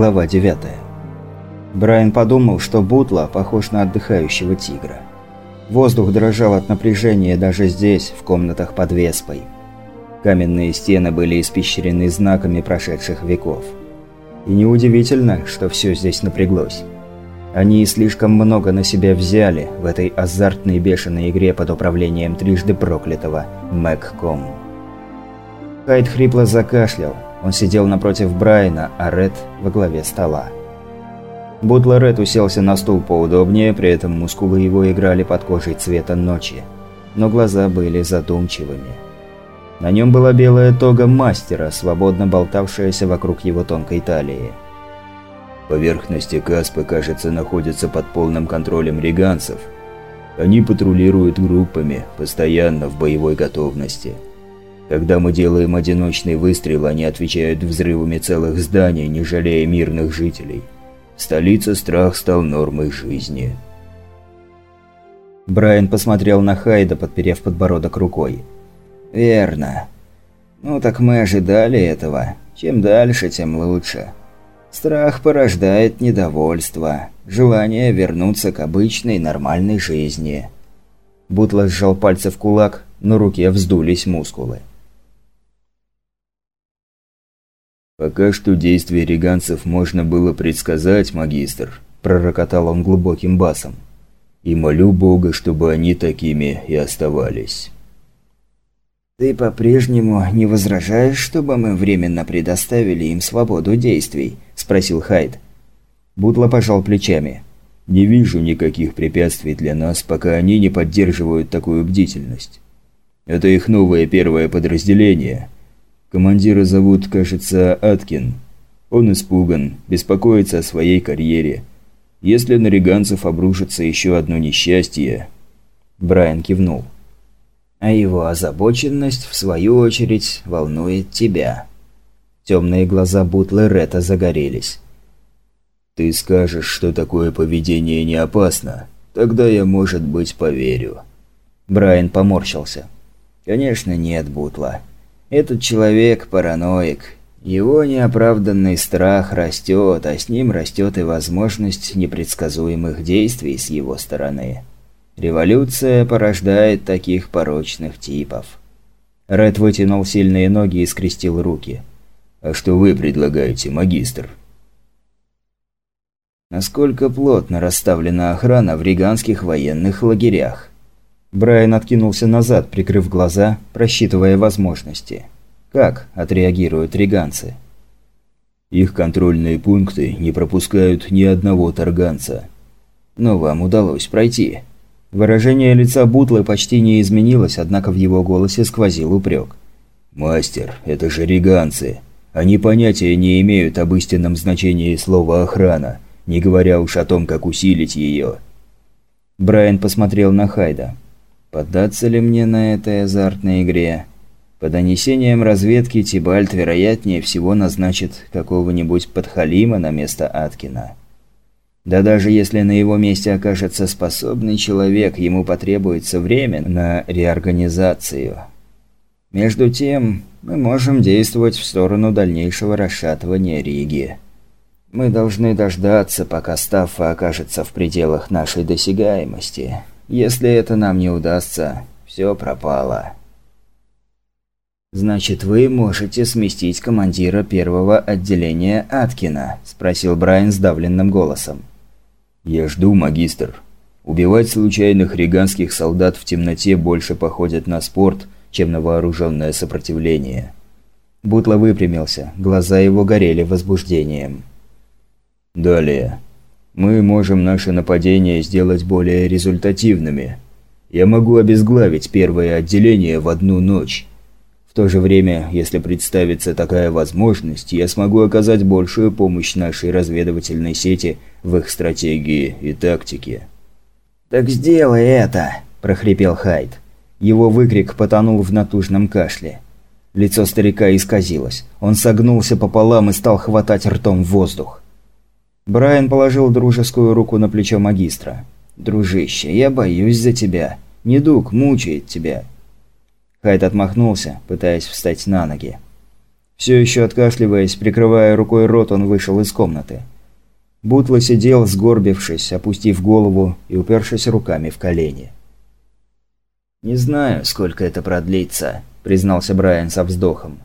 Глава 9. Брайан подумал, что Бутла похож на отдыхающего тигра. Воздух дрожал от напряжения даже здесь, в комнатах под Веспой. Каменные стены были испещрены знаками прошедших веков. И неудивительно, что все здесь напряглось. Они слишком много на себя взяли в этой азартной бешеной игре под управлением трижды проклятого Мэгком. Хайд хрипло закашлял. Он сидел напротив Брайана, а Ред во главе стола. Бутлер Ред уселся на стул поудобнее, при этом мускулы его играли под кожей цвета ночи. Но глаза были задумчивыми. На нем была белая тога мастера, свободно болтавшаяся вокруг его тонкой талии. Поверхности Каспы, кажется, находятся под полным контролем риганцев. Они патрулируют группами, постоянно в боевой готовности. Когда мы делаем одиночный выстрел, они отвечают взрывами целых зданий, не жалея мирных жителей. Столица страх стал нормой жизни. Брайан посмотрел на Хайда, подперев подбородок рукой. «Верно. Ну так мы ожидали этого. Чем дальше, тем лучше. Страх порождает недовольство, желание вернуться к обычной нормальной жизни». Бутла сжал пальцы в кулак, на руке вздулись мускулы. «Пока что действия реганцев можно было предсказать, магистр», – пророкотал он глубоким басом. «И молю Бога, чтобы они такими и оставались». «Ты по-прежнему не возражаешь, чтобы мы временно предоставили им свободу действий?» – спросил Хайд. Бутло пожал плечами. «Не вижу никаких препятствий для нас, пока они не поддерживают такую бдительность. Это их новое первое подразделение – Командира зовут, кажется, Аткин. Он испуган, беспокоится о своей карьере. Если на риганцев обрушится еще одно несчастье... Брайан кивнул. А его озабоченность, в свою очередь, волнует тебя. Темные глаза Бутлы Ретта загорелись. «Ты скажешь, что такое поведение не опасно. Тогда я, может быть, поверю». Брайан поморщился. «Конечно нет, Бутла. Этот человек параноик. Его неоправданный страх растет, а с ним растет и возможность непредсказуемых действий с его стороны. Революция порождает таких порочных типов. Ред вытянул сильные ноги и скрестил руки. «А что вы предлагаете, магистр?» Насколько плотно расставлена охрана в риганских военных лагерях? Брайан откинулся назад, прикрыв глаза, просчитывая возможности. Как отреагируют риганцы? Их контрольные пункты не пропускают ни одного торганца. Но вам удалось пройти. Выражение лица Бутлы почти не изменилось, однако в его голосе сквозил упрек. «Мастер, это же риганцы. Они понятия не имеют об истинном значении слова «охрана», не говоря уж о том, как усилить ее». Брайан посмотрел на Хайда. Поддаться ли мне на этой азартной игре? По донесениям разведки, Тибальт вероятнее всего назначит какого-нибудь подхалима на место Аткина. Да даже если на его месте окажется способный человек, ему потребуется время на реорганизацию. Между тем, мы можем действовать в сторону дальнейшего расшатывания Риги. Мы должны дождаться, пока Стаффа окажется в пределах нашей досягаемости. Если это нам не удастся, все пропало. «Значит, вы можете сместить командира первого отделения Аткина?» – спросил Брайан сдавленным голосом. «Я жду, магистр. Убивать случайных риганских солдат в темноте больше походит на спорт, чем на вооруженное сопротивление». Бутло выпрямился, глаза его горели возбуждением. «Далее. Мы можем наше нападение сделать более результативными. Я могу обезглавить первое отделение в одну ночь. В то же время, если представится такая возможность, я смогу оказать большую помощь нашей разведывательной сети в их стратегии и тактике. «Так сделай это!» – прохрипел Хайд. Его выкрик потонул в натужном кашле. Лицо старика исказилось. Он согнулся пополам и стал хватать ртом воздух. Брайан положил дружескую руку на плечо магистра. «Дружище, я боюсь за тебя. Недуг мучает тебя». Хайд отмахнулся, пытаясь встать на ноги. Все еще откашливаясь, прикрывая рукой рот, он вышел из комнаты. Бутла сидел, сгорбившись, опустив голову и упершись руками в колени. «Не знаю, сколько это продлится», – признался Брайан со вздохом.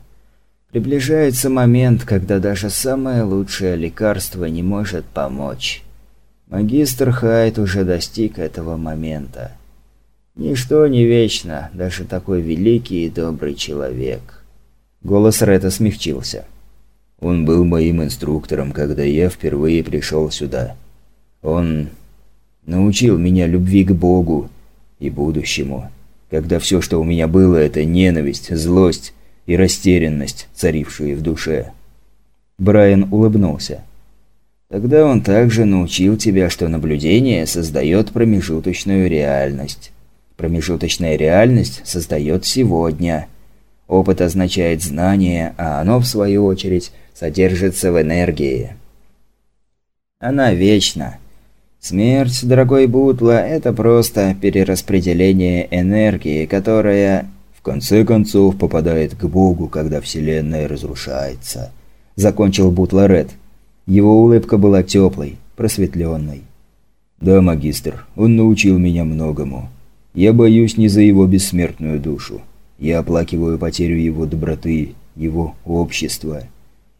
«Приближается момент, когда даже самое лучшее лекарство не может помочь. Магистр Хайт уже достиг этого момента. Ничто не вечно, даже такой великий и добрый человек». Голос Рета смягчился. Он был моим инструктором, когда я впервые пришел сюда. Он научил меня любви к Богу и будущему, когда все, что у меня было, это ненависть, злость и растерянность, царившие в душе. Брайан улыбнулся. Тогда он также научил тебя, что наблюдение создает промежуточную реальность. Промежуточная реальность создает сегодня. Опыт означает знание, а оно, в свою очередь, содержится в энергии. Она вечна. Смерть, дорогой Бутла, это просто перераспределение энергии, которая конце концов попадает к Богу, когда Вселенная разрушается. Закончил Бутла Ред. Его улыбка была теплой, просветленной. «Да, магистр, он научил меня многому. Я боюсь не за его бессмертную душу. Я оплакиваю потерю его доброты, его общества.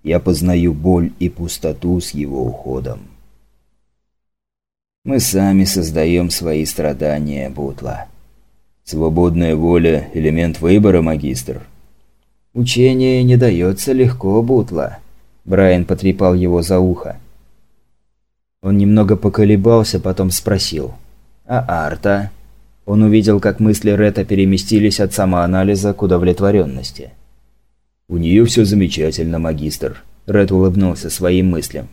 Я познаю боль и пустоту с его уходом. Мы сами создаем свои страдания, Бутла. Свободная воля – элемент выбора, магистр. Учение не дается легко, Бутла. Брайан потрепал его за ухо. Он немного поколебался, потом спросил. «А Арта?» Он увидел, как мысли Ретта переместились от самоанализа к удовлетворенности. «У нее все замечательно, магистр», – Ред улыбнулся своим мыслям.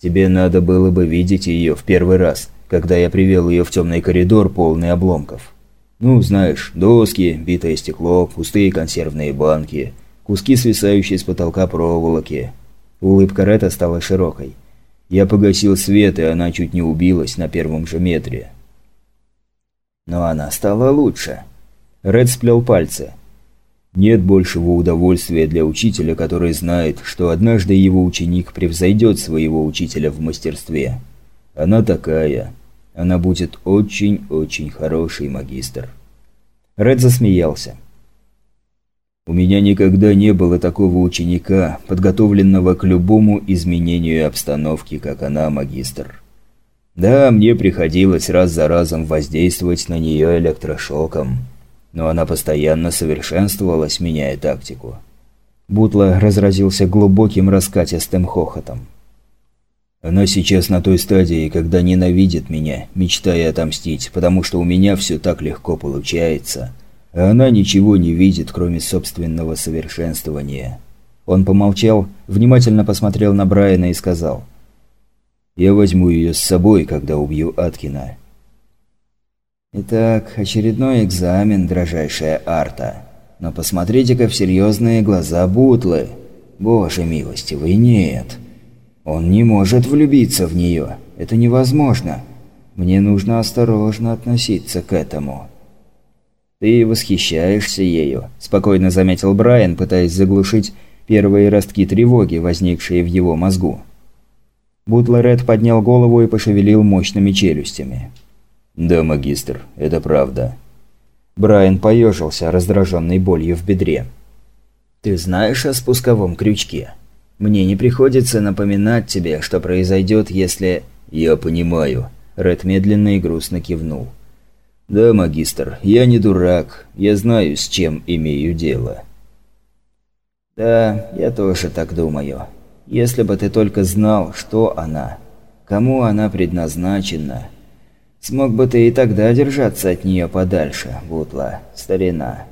«Тебе надо было бы видеть ее в первый раз, когда я привел ее в темный коридор, полный обломков. Ну, знаешь, доски, битое стекло, пустые консервные банки, куски свисающие с потолка проволоки». Улыбка Ретта стала широкой. Я погасил свет, и она чуть не убилась на первом же метре. Но она стала лучше. Ред сплел пальцы. Нет большего удовольствия для учителя, который знает, что однажды его ученик превзойдет своего учителя в мастерстве. Она такая. Она будет очень-очень хороший магистр. Ред засмеялся. У меня никогда не было такого ученика, подготовленного к любому изменению обстановки, как она, магистр. Да, мне приходилось раз за разом воздействовать на нее электрошоком но она постоянно совершенствовалась, меняя тактику. Бутла разразился глубоким раскатистым хохотом. Она сейчас на той стадии, когда ненавидит меня, мечтая отомстить, потому что у меня все так легко получается, а она ничего не видит, кроме собственного совершенствования. Он помолчал, внимательно посмотрел на Брайана и сказал. «Я возьму ее с собой, когда убью Аткина. Итак, очередной экзамен, дрожайшая Арта. Но посмотрите-ка в серьезные глаза Бутлы. Боже милостивый, нет. Он не может влюбиться в нее. Это невозможно. Мне нужно осторожно относиться к этому. «Ты восхищаешься ею», – спокойно заметил Брайан, пытаясь заглушить первые ростки тревоги, возникшие в его мозгу. Бутлерет поднял голову и пошевелил мощными челюстями. «Да, магистр, это правда». Брайан поежился, раздраженный болью в бедре. «Ты знаешь о спусковом крючке? Мне не приходится напоминать тебе, что произойдет, если...» «Я понимаю». Ред медленно и грустно кивнул. «Да, магистр, я не дурак. Я знаю, с чем имею дело». «Да, я тоже так думаю. Если бы ты только знал, что она, кому она предназначена, Смог бы ты и тогда держаться от нее подальше, Бутла, старина».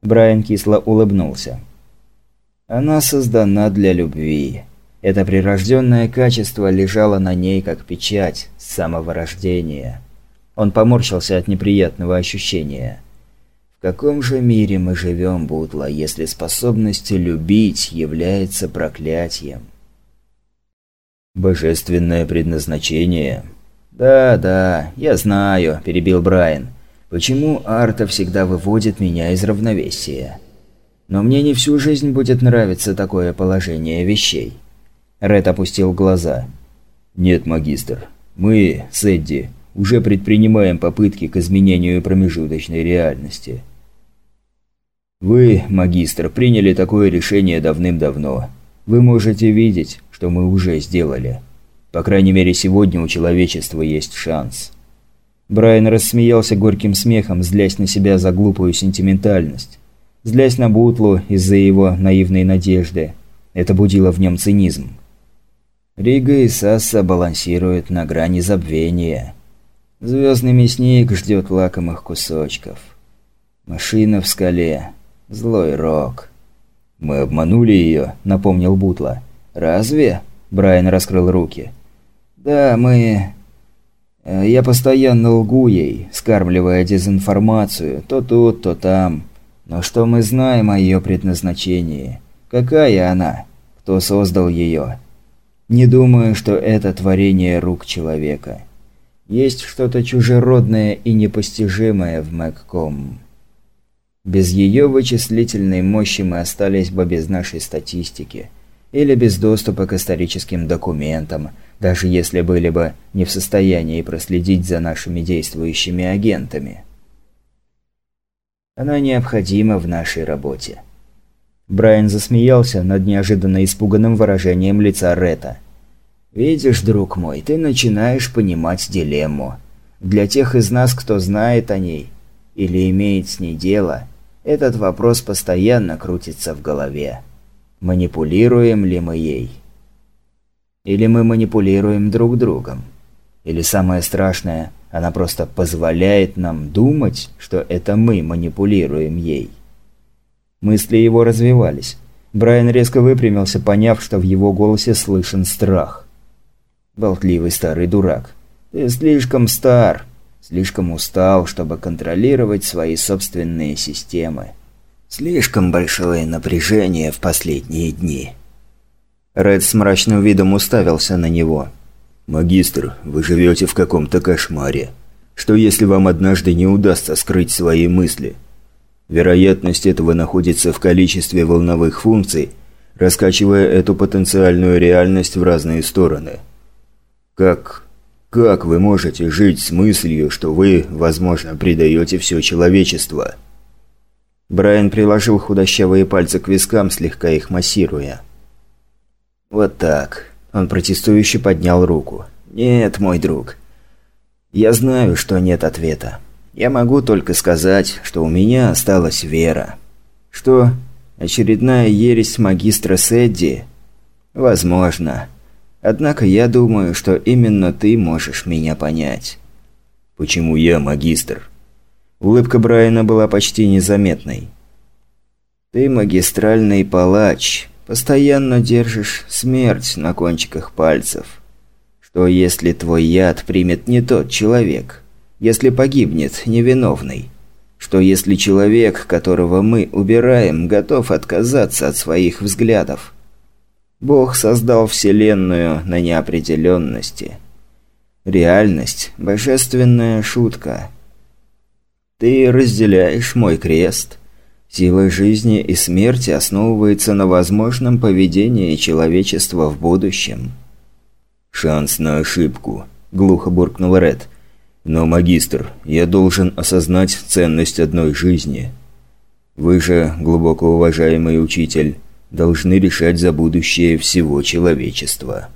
Брайан кисло улыбнулся. «Она создана для любви. Это прирожденное качество лежало на ней как печать с самого рождения». Он поморщился от неприятного ощущения. «В каком же мире мы живем, Бутла, если способность любить является проклятием?» «Божественное предназначение», «Да, да, я знаю», – перебил Брайан. «Почему Арта всегда выводит меня из равновесия?» Но мне не всю жизнь будет нравиться такое положение вещей. Ред опустил глаза. «Нет, магистр. Мы с уже предпринимаем попытки к изменению промежуточной реальности. Вы, магистр, приняли такое решение давным-давно. Вы можете видеть, что мы уже сделали. По крайней мере, сегодня у человечества есть шанс». Брайан рассмеялся горьким смехом, злясь на себя за глупую сентиментальность. Злясь на Бутлу из-за его наивной надежды. Это будило в нем цинизм. Рига и Сасса балансируют на грани забвения. Звездный мясник ждет лакомых кусочков. Машина в скале. Злой рок. «Мы обманули ее», — напомнил Бутла. «Разве?» — Брайан раскрыл руки. «Да, мы... Э, я постоянно лгу ей, скармливая дезинформацию, то тут, то там. Но что мы знаем о ее предназначении? Какая она? Кто создал ее? Не думаю, что это творение рук человека. Есть что-то чужеродное и непостижимое в Мэгком. Без ее вычислительной мощи мы остались бы без нашей статистики. Или без доступа к историческим документам, даже если были бы не в состоянии проследить за нашими действующими агентами. Она необходима в нашей работе. Брайан засмеялся над неожиданно испуганным выражением лица Рета. «Видишь, друг мой, ты начинаешь понимать дилемму. Для тех из нас, кто знает о ней или имеет с ней дело, этот вопрос постоянно крутится в голове. Манипулируем ли мы ей?» Или мы манипулируем друг другом. Или самое страшное, она просто позволяет нам думать, что это мы манипулируем ей. Мысли его развивались. Брайан резко выпрямился, поняв, что в его голосе слышен страх. «Болтливый старый дурак. Ты слишком стар, слишком устал, чтобы контролировать свои собственные системы. Слишком большое напряжение в последние дни». Ред с мрачным видом уставился на него. «Магистр, вы живете в каком-то кошмаре. Что если вам однажды не удастся скрыть свои мысли? Вероятность этого находится в количестве волновых функций, раскачивая эту потенциальную реальность в разные стороны. Как... как вы можете жить с мыслью, что вы, возможно, предаете все человечество?» Брайан приложил худощавые пальцы к вискам, слегка их массируя. «Вот так». Он протестующе поднял руку. «Нет, мой друг. Я знаю, что нет ответа. Я могу только сказать, что у меня осталась вера. Что? Очередная ересь магистра Сэдди? Возможно. Однако я думаю, что именно ты можешь меня понять». «Почему я магистр?» Улыбка Брайана была почти незаметной. «Ты магистральный палач, Постоянно держишь смерть на кончиках пальцев. Что если твой яд примет не тот человек? Если погибнет невиновный? Что если человек, которого мы убираем, готов отказаться от своих взглядов? Бог создал Вселенную на неопределенности. Реальность – божественная шутка. Ты разделяешь мой крест – Сила жизни и смерти основывается на возможном поведении человечества в будущем. «Шанс на ошибку», – глухо буркнул Ред. «Но, магистр, я должен осознать ценность одной жизни. Вы же, глубоко уважаемый учитель, должны решать за будущее всего человечества».